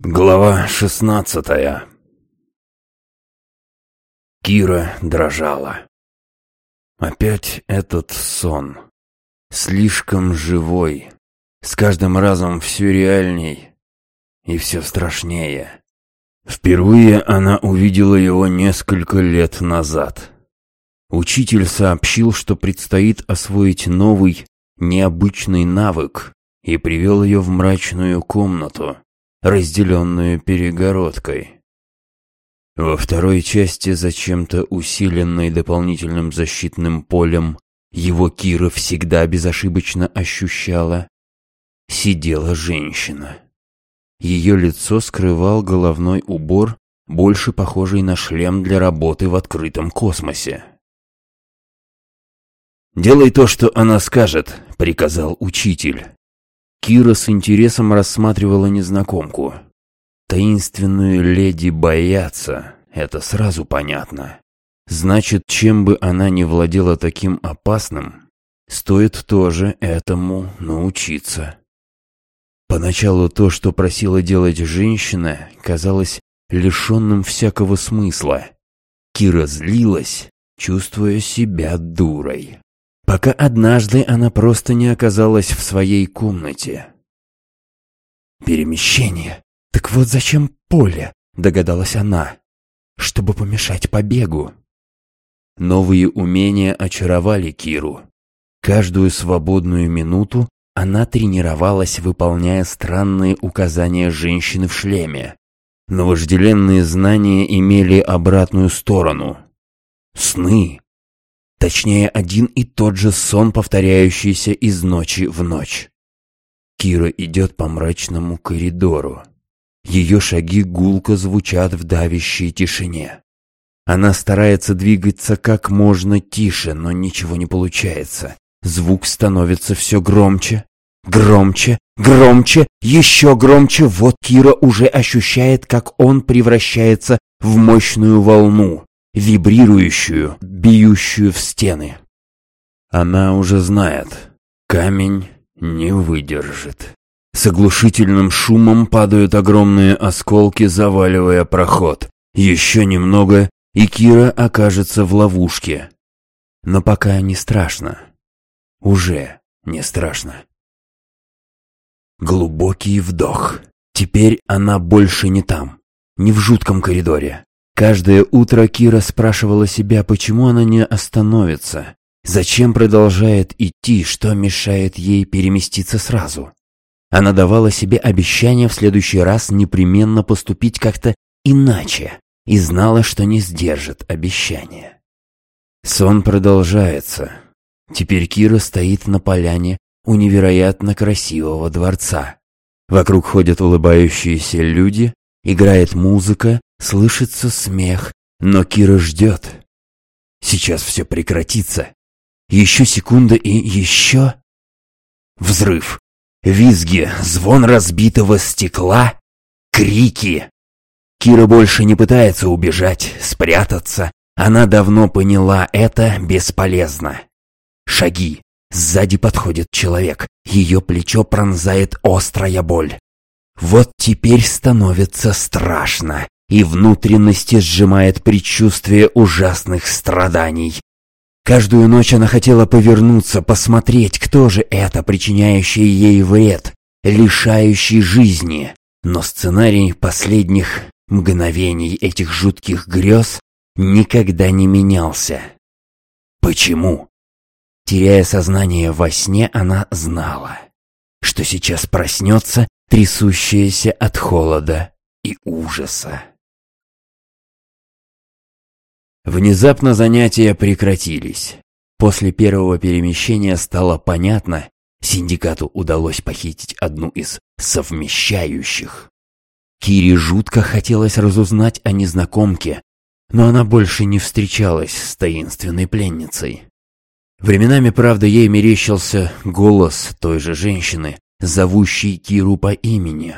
Глава шестнадцатая Кира дрожала. Опять этот сон. Слишком живой. С каждым разом все реальней и все страшнее. Впервые она увидела его несколько лет назад. Учитель сообщил, что предстоит освоить новый, необычный навык, и привел ее в мрачную комнату разделенную перегородкой. Во второй части, зачем-то усиленной дополнительным защитным полем, его Кира всегда безошибочно ощущала, сидела женщина. Ее лицо скрывал головной убор, больше похожий на шлем для работы в открытом космосе. «Делай то, что она скажет», — приказал учитель. Кира с интересом рассматривала незнакомку. Таинственную леди боятся, это сразу понятно. Значит, чем бы она ни владела таким опасным, стоит тоже этому научиться. Поначалу то, что просила делать женщина, казалось лишенным всякого смысла. Кира злилась, чувствуя себя дурой пока однажды она просто не оказалась в своей комнате. «Перемещение? Так вот зачем поле?» — догадалась она. «Чтобы помешать побегу». Новые умения очаровали Киру. Каждую свободную минуту она тренировалась, выполняя странные указания женщины в шлеме. Но вожделенные знания имели обратную сторону. Сны, Точнее, один и тот же сон, повторяющийся из ночи в ночь. Кира идет по мрачному коридору. Ее шаги гулко звучат в давящей тишине. Она старается двигаться как можно тише, но ничего не получается. Звук становится все громче, громче, громче, еще громче. Вот Кира уже ощущает, как он превращается в мощную волну вибрирующую, бьющую в стены. Она уже знает, камень не выдержит. С оглушительным шумом падают огромные осколки, заваливая проход. Еще немного, и Кира окажется в ловушке. Но пока не страшно. Уже не страшно. Глубокий вдох. Теперь она больше не там, не в жутком коридоре. Каждое утро Кира спрашивала себя, почему она не остановится, зачем продолжает идти, что мешает ей переместиться сразу. Она давала себе обещание в следующий раз непременно поступить как-то иначе и знала, что не сдержит обещания. Сон продолжается. Теперь Кира стоит на поляне у невероятно красивого дворца. Вокруг ходят улыбающиеся люди, играет музыка, Слышится смех, но Кира ждет. Сейчас все прекратится. Еще секунда и еще... Взрыв. Визги, звон разбитого стекла, крики. Кира больше не пытается убежать, спрятаться. Она давно поняла, это бесполезно. Шаги. Сзади подходит человек. Ее плечо пронзает острая боль. Вот теперь становится страшно и внутренности сжимает предчувствие ужасных страданий. Каждую ночь она хотела повернуться, посмотреть, кто же это, причиняющий ей вред, лишающий жизни. Но сценарий последних мгновений этих жутких грез никогда не менялся. Почему? Теряя сознание во сне, она знала, что сейчас проснется, трясущаяся от холода и ужаса. Внезапно занятия прекратились. После первого перемещения стало понятно, синдикату удалось похитить одну из совмещающих. Кире жутко хотелось разузнать о незнакомке, но она больше не встречалась с таинственной пленницей. Временами, правда, ей мерещился голос той же женщины, зовущей Киру по имени.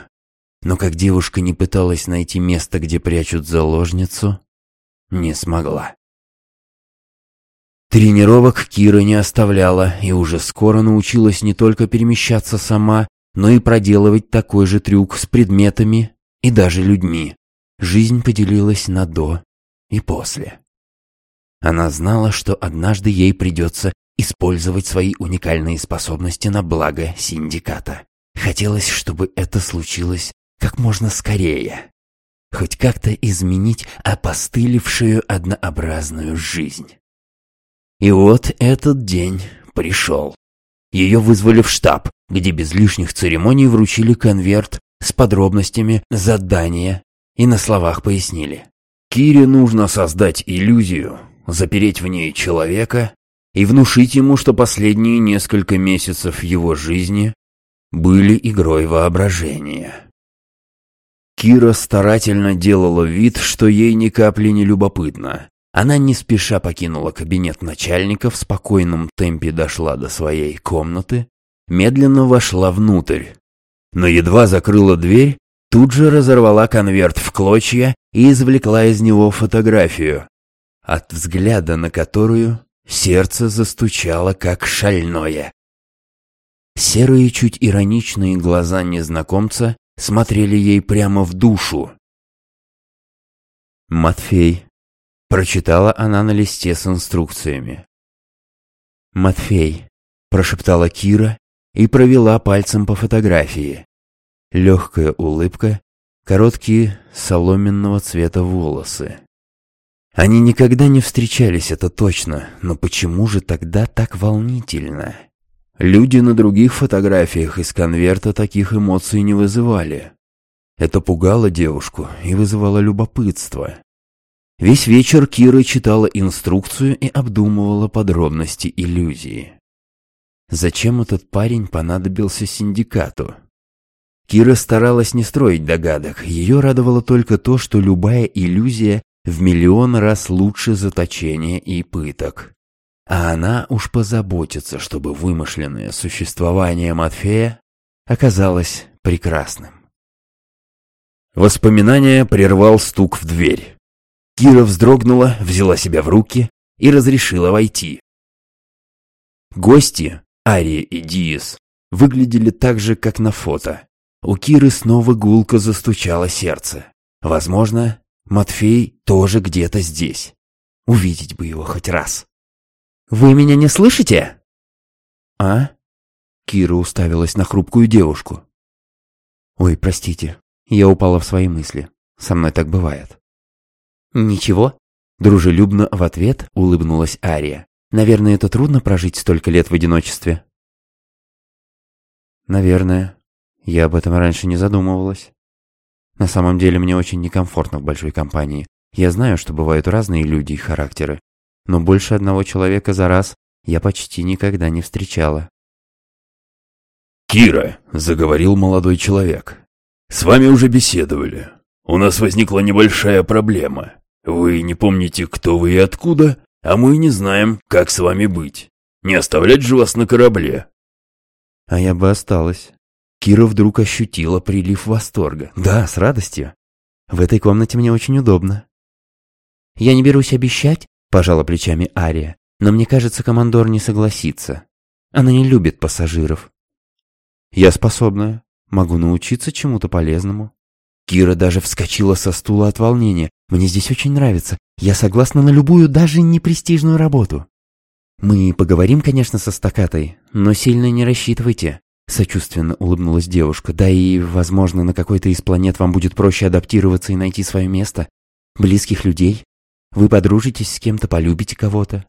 Но как девушка не пыталась найти место, где прячут заложницу, не смогла. Тренировок Кира не оставляла и уже скоро научилась не только перемещаться сама, но и проделывать такой же трюк с предметами и даже людьми. Жизнь поделилась на «до» и «после». Она знала, что однажды ей придется использовать свои уникальные способности на благо синдиката. Хотелось, чтобы это случилось как можно скорее. Хоть как-то изменить опостылевшую однообразную жизнь. И вот этот день пришел. Ее вызвали в штаб, где без лишних церемоний вручили конверт с подробностями задания и на словах пояснили. Кире нужно создать иллюзию, запереть в ней человека и внушить ему, что последние несколько месяцев его жизни были игрой воображения. Кира старательно делала вид, что ей ни капли не любопытно. Она не спеша покинула кабинет начальника, в спокойном темпе дошла до своей комнаты, медленно вошла внутрь. Но едва закрыла дверь, тут же разорвала конверт в клочья и извлекла из него фотографию, от взгляда на которую сердце застучало как шальное. Серые, чуть ироничные глаза незнакомца смотрели ей прямо в душу. «Матфей», — прочитала она на листе с инструкциями. «Матфей», — прошептала Кира и провела пальцем по фотографии. Легкая улыбка, короткие соломенного цвета волосы. Они никогда не встречались, это точно, но почему же тогда так волнительно? Люди на других фотографиях из конверта таких эмоций не вызывали. Это пугало девушку и вызывало любопытство. Весь вечер Кира читала инструкцию и обдумывала подробности иллюзии. Зачем этот парень понадобился синдикату? Кира старалась не строить догадок, ее радовало только то, что любая иллюзия в миллион раз лучше заточения и пыток. А она уж позаботится, чтобы вымышленное существование Матфея оказалось прекрасным. Воспоминание прервал стук в дверь. Кира вздрогнула, взяла себя в руки и разрешила войти. Гости, Ария и Диес, выглядели так же, как на фото. У Киры снова гулко застучало сердце. Возможно, Матфей тоже где-то здесь. Увидеть бы его хоть раз. «Вы меня не слышите?» «А?» Кира уставилась на хрупкую девушку. «Ой, простите, я упала в свои мысли. Со мной так бывает». «Ничего?» Дружелюбно в ответ улыбнулась Ария. «Наверное, это трудно прожить столько лет в одиночестве». «Наверное. Я об этом раньше не задумывалась. На самом деле мне очень некомфортно в большой компании. Я знаю, что бывают разные люди и характеры, но больше одного человека за раз я почти никогда не встречала. «Кира», — заговорил молодой человек, — «с вами уже беседовали. У нас возникла небольшая проблема. Вы не помните, кто вы и откуда, а мы не знаем, как с вами быть. Не оставлять же вас на корабле». «А я бы осталась». Кира вдруг ощутила прилив восторга. «Да, с радостью. В этой комнате мне очень удобно». «Я не берусь обещать, Пожала плечами Ария. Но мне кажется, командор не согласится. Она не любит пассажиров. Я способна. Могу научиться чему-то полезному. Кира даже вскочила со стула от волнения. Мне здесь очень нравится. Я согласна на любую, даже непрестижную работу. Мы поговорим, конечно, со стакатой, но сильно не рассчитывайте. Сочувственно улыбнулась девушка. Да и, возможно, на какой-то из планет вам будет проще адаптироваться и найти свое место. Близких людей, вы подружитесь с кем-то, полюбите кого-то.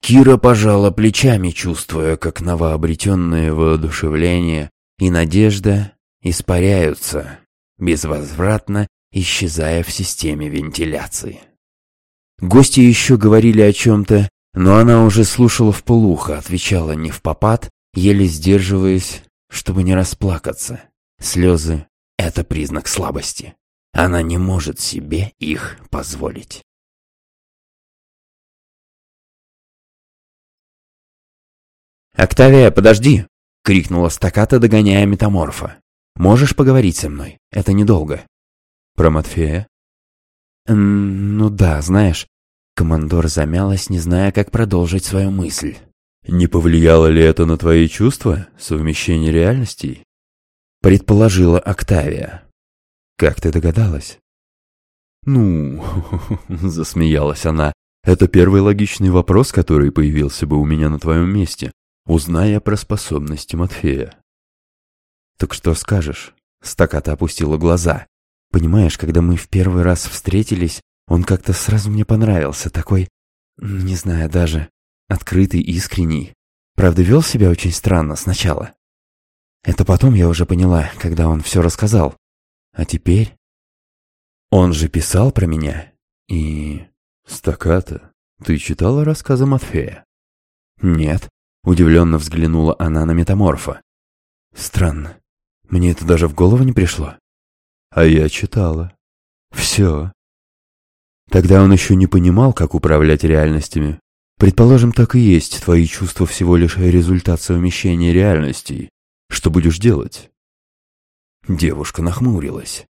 Кира пожала плечами, чувствуя, как новообретенное воодушевление и надежда испаряются, безвозвратно исчезая в системе вентиляции. Гости еще говорили о чем-то, но она уже слушала в полухо, отвечала не в попад, еле сдерживаясь, чтобы не расплакаться. Слезы — это признак слабости. Она не может себе их позволить. «Октавия, подожди!» — крикнула стаката, догоняя метаморфа. «Можешь поговорить со мной? Это недолго». «Про Матфея?» «Ну да, знаешь...» Командор замялась, не зная, как продолжить свою мысль. «Не повлияло ли это на твои чувства, совмещение реальностей?» Предположила Октавия. Как ты догадалась? Ну, засмеялась она, это первый логичный вопрос, который появился бы у меня на твоем месте, узная про способности Матфея. Так что скажешь? Стаката опустила глаза. Понимаешь, когда мы в первый раз встретились, он как-то сразу мне понравился, такой, не знаю даже, открытый, искренний. Правда, вел себя очень странно сначала. Это потом я уже поняла, когда он все рассказал. А теперь... Он же писал про меня. И... Стаката, ты читала рассказы Матфея? Нет. Удивленно взглянула она на метаморфа. Странно. Мне это даже в голову не пришло. А я читала. Все. Тогда он еще не понимал, как управлять реальностями. Предположим, так и есть, твои чувства всего лишь результат совмещения реальностей. Что будешь делать? Девушка нахмурилась.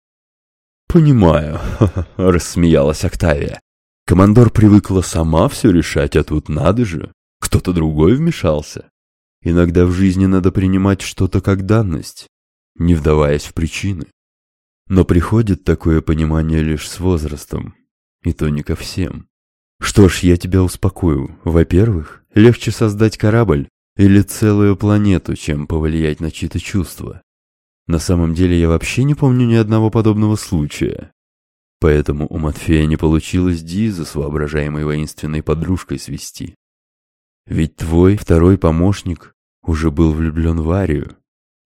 «Понимаю», — рассмеялась Октавия. «Командор привыкла сама все решать, а тут надо же, кто-то другой вмешался. Иногда в жизни надо принимать что-то как данность, не вдаваясь в причины. Но приходит такое понимание лишь с возрастом, и то не ко всем. Что ж, я тебя успокою. Во-первых, легче создать корабль или целую планету, чем повлиять на чьи-то чувства. На самом деле я вообще не помню ни одного подобного случая. Поэтому у Матфея не получилось Диза с воображаемой воинственной подружкой свести. Ведь твой второй помощник уже был влюблен в Арию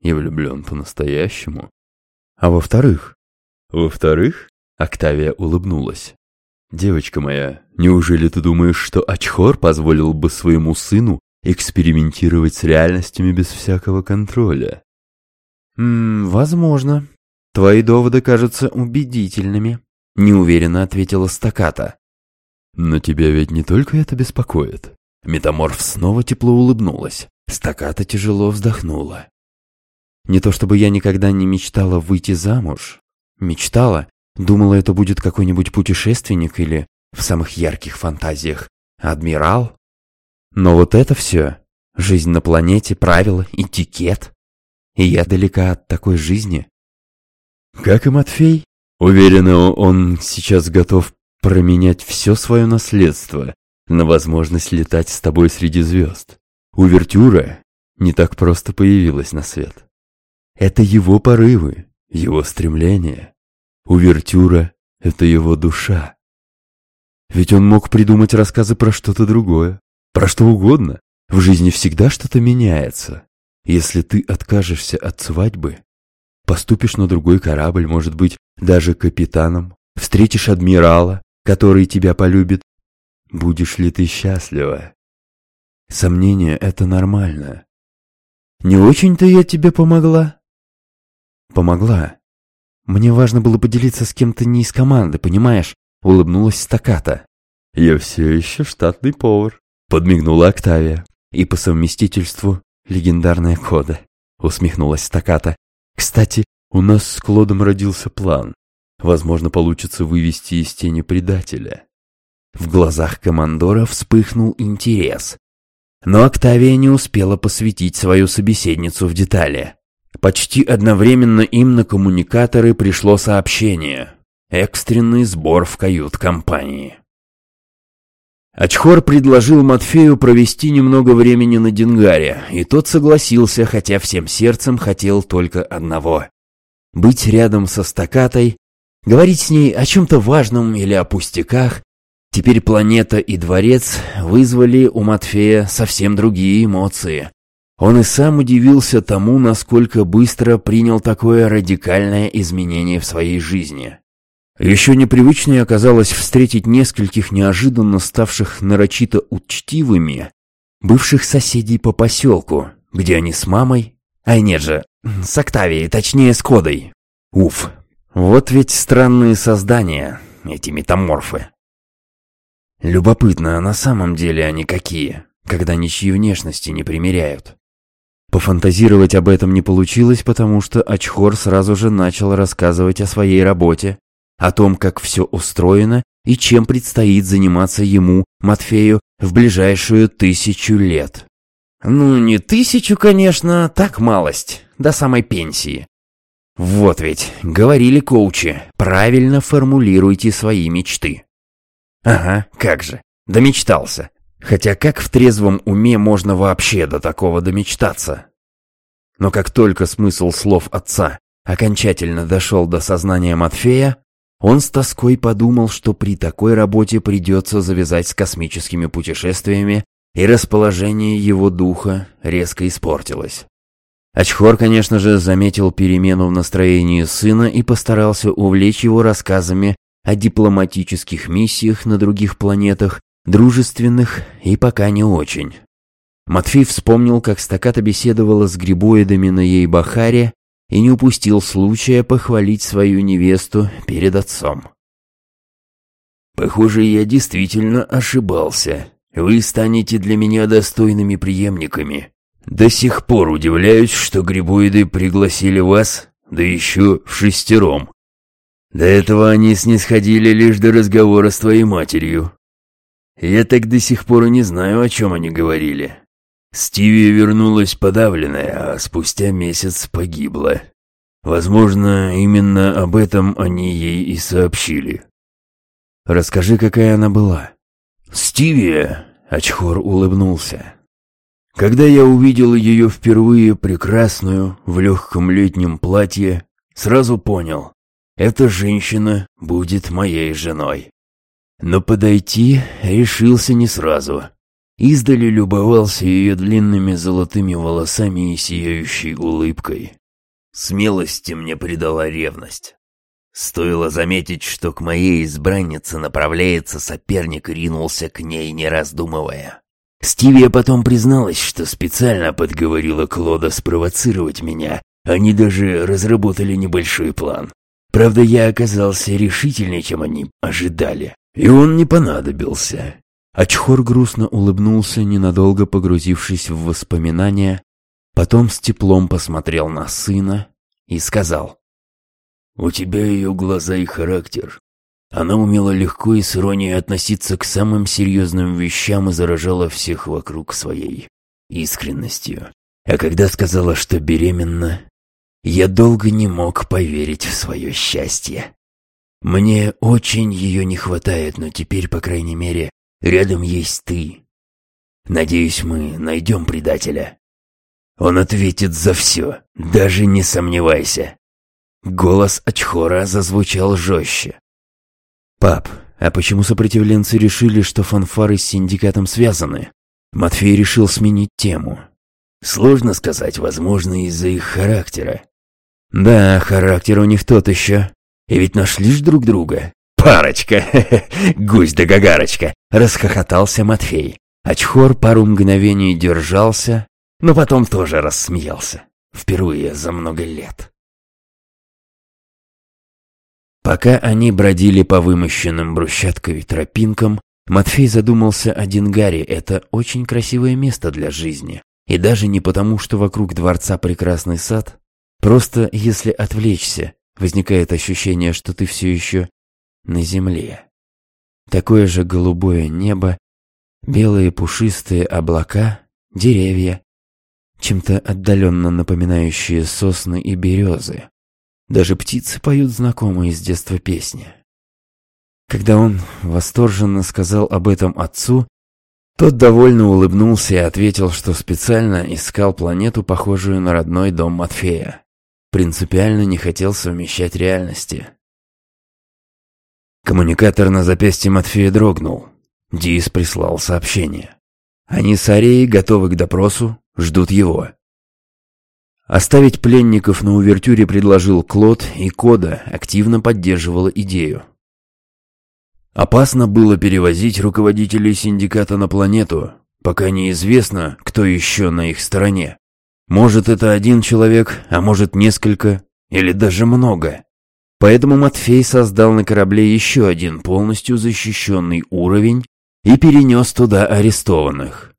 и влюблен по-настоящему. А во-вторых? Во-вторых, Октавия улыбнулась. Девочка моя, неужели ты думаешь, что Ачхор позволил бы своему сыну экспериментировать с реальностями без всякого контроля? «М -м, возможно. Твои доводы кажутся убедительными», — неуверенно ответила стаката. «Но тебя ведь не только это беспокоит». Метаморф снова тепло улыбнулась. Стаката тяжело вздохнула. Не то чтобы я никогда не мечтала выйти замуж. Мечтала, думала, это будет какой-нибудь путешественник или, в самых ярких фантазиях, адмирал. Но вот это все, жизнь на планете, правила, этикет. И я далека от такой жизни. Как и Матфей, уверена, он сейчас готов променять все свое наследство на возможность летать с тобой среди звезд. Увертюра не так просто появилась на свет. Это его порывы, его стремления. Увертюра — это его душа. Ведь он мог придумать рассказы про что-то другое, про что угодно. В жизни всегда что-то меняется. Если ты откажешься от свадьбы, поступишь на другой корабль, может быть, даже капитаном, встретишь адмирала, который тебя полюбит, будешь ли ты счастлива? Сомнение — это нормально. Не очень-то я тебе помогла? Помогла. Мне важно было поделиться с кем-то не из команды, понимаешь? Улыбнулась стаката. Я все еще штатный повар. Подмигнула Октавия. И по совместительству легендарная кода. Усмехнулась стаката. Кстати, у нас с Клодом родился план. Возможно, получится вывести из тени предателя. В глазах командора вспыхнул интерес. Но Октавия не успела посвятить свою собеседницу в детали. Почти одновременно им на коммуникаторы пришло сообщение. Экстренный сбор в кают-компании. Ачхор предложил Матфею провести немного времени на Дингаре, и тот согласился, хотя всем сердцем хотел только одного — быть рядом со стакатой, говорить с ней о чем-то важном или о пустяках. Теперь планета и дворец вызвали у Матфея совсем другие эмоции. Он и сам удивился тому, насколько быстро принял такое радикальное изменение в своей жизни. Еще непривычнее оказалось встретить нескольких неожиданно ставших нарочито учтивыми бывших соседей по поселку, где они с мамой... Ай, нет же, с Октавией, точнее с Кодой. Уф, вот ведь странные создания, эти метаморфы. Любопытно, а на самом деле они какие, когда ничьи внешности не примеряют. Пофантазировать об этом не получилось, потому что Ачхор сразу же начал рассказывать о своей работе, о том, как все устроено и чем предстоит заниматься ему, Матфею, в ближайшую тысячу лет. Ну, не тысячу, конечно, так малость, до самой пенсии. Вот ведь, говорили коучи, правильно формулируйте свои мечты. Ага, как же, домечтался. Хотя как в трезвом уме можно вообще до такого домечтаться? Но как только смысл слов отца окончательно дошел до сознания Матфея, он с тоской подумал, что при такой работе придется завязать с космическими путешествиями, и расположение его духа резко испортилось. Ачхор, конечно же, заметил перемену в настроении сына и постарался увлечь его рассказами о дипломатических миссиях на других планетах, дружественных и пока не очень. Матфей вспомнил, как стаката беседовала с грибоидами на Ей-Бахаре и не упустил случая похвалить свою невесту перед отцом. «Похоже, я действительно ошибался. Вы станете для меня достойными преемниками. До сих пор удивляюсь, что грибоиды пригласили вас, да еще в шестером. До этого они снисходили лишь до разговора с твоей матерью. Я так до сих пор и не знаю, о чем они говорили. Стиви вернулась подавленная, а спустя месяц погибла. Возможно, именно об этом они ей и сообщили. Расскажи, какая она была. Стиви, Ачхор улыбнулся. Когда я увидел ее впервые прекрасную в легком летнем платье, сразу понял, эта женщина будет моей женой. Но подойти решился не сразу. Издали любовался ее длинными золотыми волосами и сияющей улыбкой. Смелости мне придала ревность. Стоило заметить, что к моей избраннице направляется соперник, ринулся к ней, не раздумывая. Стивия потом призналась, что специально подговорила Клода спровоцировать меня. Они даже разработали небольшой план. Правда, я оказался решительнее, чем они ожидали. И он не понадобился. Ачхор грустно улыбнулся, ненадолго погрузившись в воспоминания, потом с теплом посмотрел на сына и сказал. «У тебя ее глаза и характер. Она умела легко и с иронией относиться к самым серьезным вещам и заражала всех вокруг своей искренностью. А когда сказала, что беременна, я долго не мог поверить в свое счастье. Мне очень ее не хватает, но теперь, по крайней мере, рядом есть ты. Надеюсь, мы найдем предателя. Он ответит за все, даже не сомневайся. Голос Ачхора зазвучал жестче. «Пап, а почему сопротивленцы решили, что фанфары с синдикатом связаны?» Матфей решил сменить тему. «Сложно сказать, возможно, из-за их характера». «Да, характер у них тот еще. И ведь нашли ж друг друга. Парочка! Гусь да гагарочка!» — расхохотался Матфей. Ачхор пару мгновений держался, но потом тоже рассмеялся. Впервые за много лет. Пока они бродили по вымощенным брусчаткой тропинкам, Матфей задумался о Дингаре. Это очень красивое место для жизни. И даже не потому, что вокруг дворца прекрасный сад. Просто если отвлечься, возникает ощущение, что ты все еще на земле. Такое же голубое небо, белые пушистые облака, деревья, чем-то отдаленно напоминающие сосны и березы. Даже птицы поют знакомые с детства песни. Когда он восторженно сказал об этом отцу, тот довольно улыбнулся и ответил, что специально искал планету, похожую на родной дом Матфея. Принципиально не хотел совмещать реальности. Коммуникатор на запястье Матфея дрогнул. Дис прислал сообщение. Они с Арией готовы к допросу, ждут его. Оставить пленников на увертюре предложил Клод, и Кода активно поддерживала идею. Опасно было перевозить руководителей синдиката на планету, пока неизвестно, кто еще на их стороне. Может, это один человек, а может, несколько, или даже много. Поэтому Матфей создал на корабле еще один полностью защищенный уровень и перенес туда арестованных.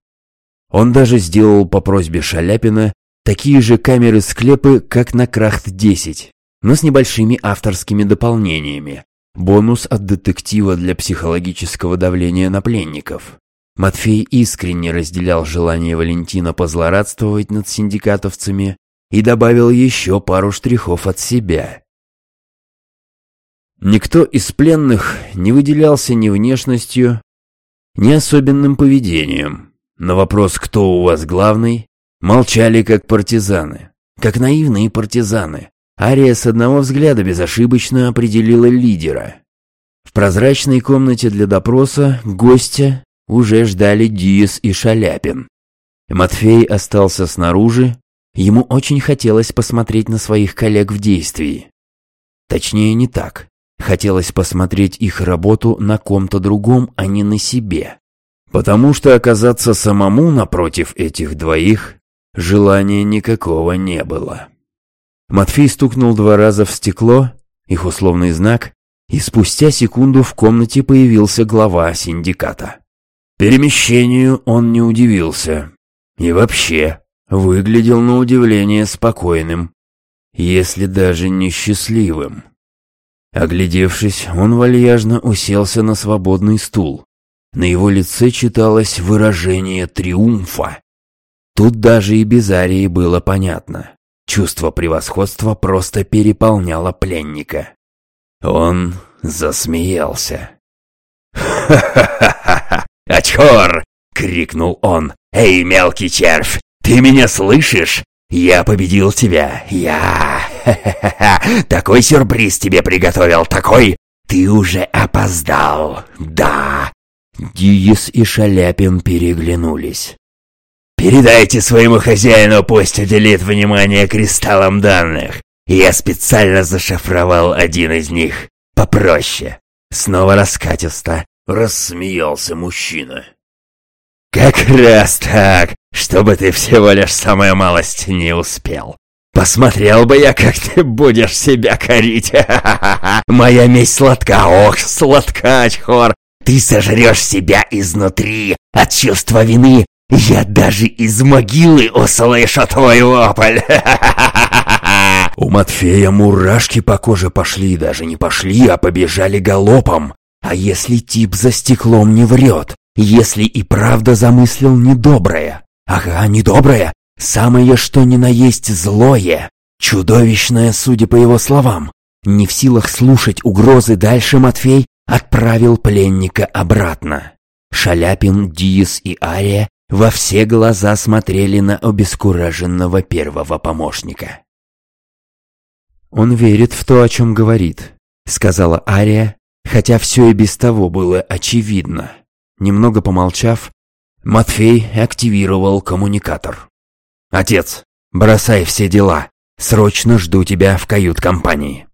Он даже сделал по просьбе Шаляпина Такие же камеры-склепы, как на Крахт-10, но с небольшими авторскими дополнениями. Бонус от детектива для психологического давления на пленников. Матфей искренне разделял желание Валентина позлорадствовать над синдикатовцами и добавил еще пару штрихов от себя. Никто из пленных не выделялся ни внешностью, ни особенным поведением. На вопрос «Кто у вас главный?» молчали как партизаны, как наивные партизаны. Ария с одного взгляда безошибочно определила лидера. В прозрачной комнате для допроса гостя уже ждали Диес и Шаляпин. Матфей остался снаружи, ему очень хотелось посмотреть на своих коллег в действии. Точнее, не так. Хотелось посмотреть их работу на ком-то другом, а не на себе. Потому что оказаться самому напротив этих двоих желания никакого не было. Матфей стукнул два раза в стекло, их условный знак, и спустя секунду в комнате появился глава синдиката. Перемещению он не удивился. И вообще, выглядел на удивление спокойным, если даже не счастливым. Оглядевшись, он вальяжно уселся на свободный стул. На его лице читалось выражение триумфа. Тут даже и без Арии было понятно. Чувство превосходства просто переполняло пленника. Он засмеялся. «Ха-ха-ха-ха! Очкор!» — крикнул он. «Эй, мелкий червь, ты меня слышишь? Я победил тебя! Я! Ха-ха-ха! Такой сюрприз тебе приготовил, такой! Ты уже опоздал! Да!» Диес и Шаляпин переглянулись. «Передайте своему хозяину, пусть уделит внимание кристаллам данных. Я специально зашифровал один из них. Попроще. Снова раскатисто. Рассмеялся мужчина. Как раз так, чтобы ты всего лишь самая малость не успел. Посмотрел бы я, как ты будешь себя корить. Моя месть сладка, ох, сладка, Чхор. Ты сожрешь себя изнутри от чувства вины. Я даже из могилы услышу твой вопль. У Матфея мурашки по коже пошли, даже не пошли, а побежали галопом. А если тип за стеклом не врет? Если и правда замыслил недоброе? Ага, недоброе. Самое что ни на есть злое. Чудовищное, судя по его словам. Не в силах слушать угрозы дальше Матфей отправил пленника обратно. Шаляпин, Диес и Ария во все глаза смотрели на обескураженного первого помощника. «Он верит в то, о чем говорит», — сказала Ария, хотя все и без того было очевидно. Немного помолчав, Матфей активировал коммуникатор. «Отец, бросай все дела. Срочно жду тебя в кают-компании».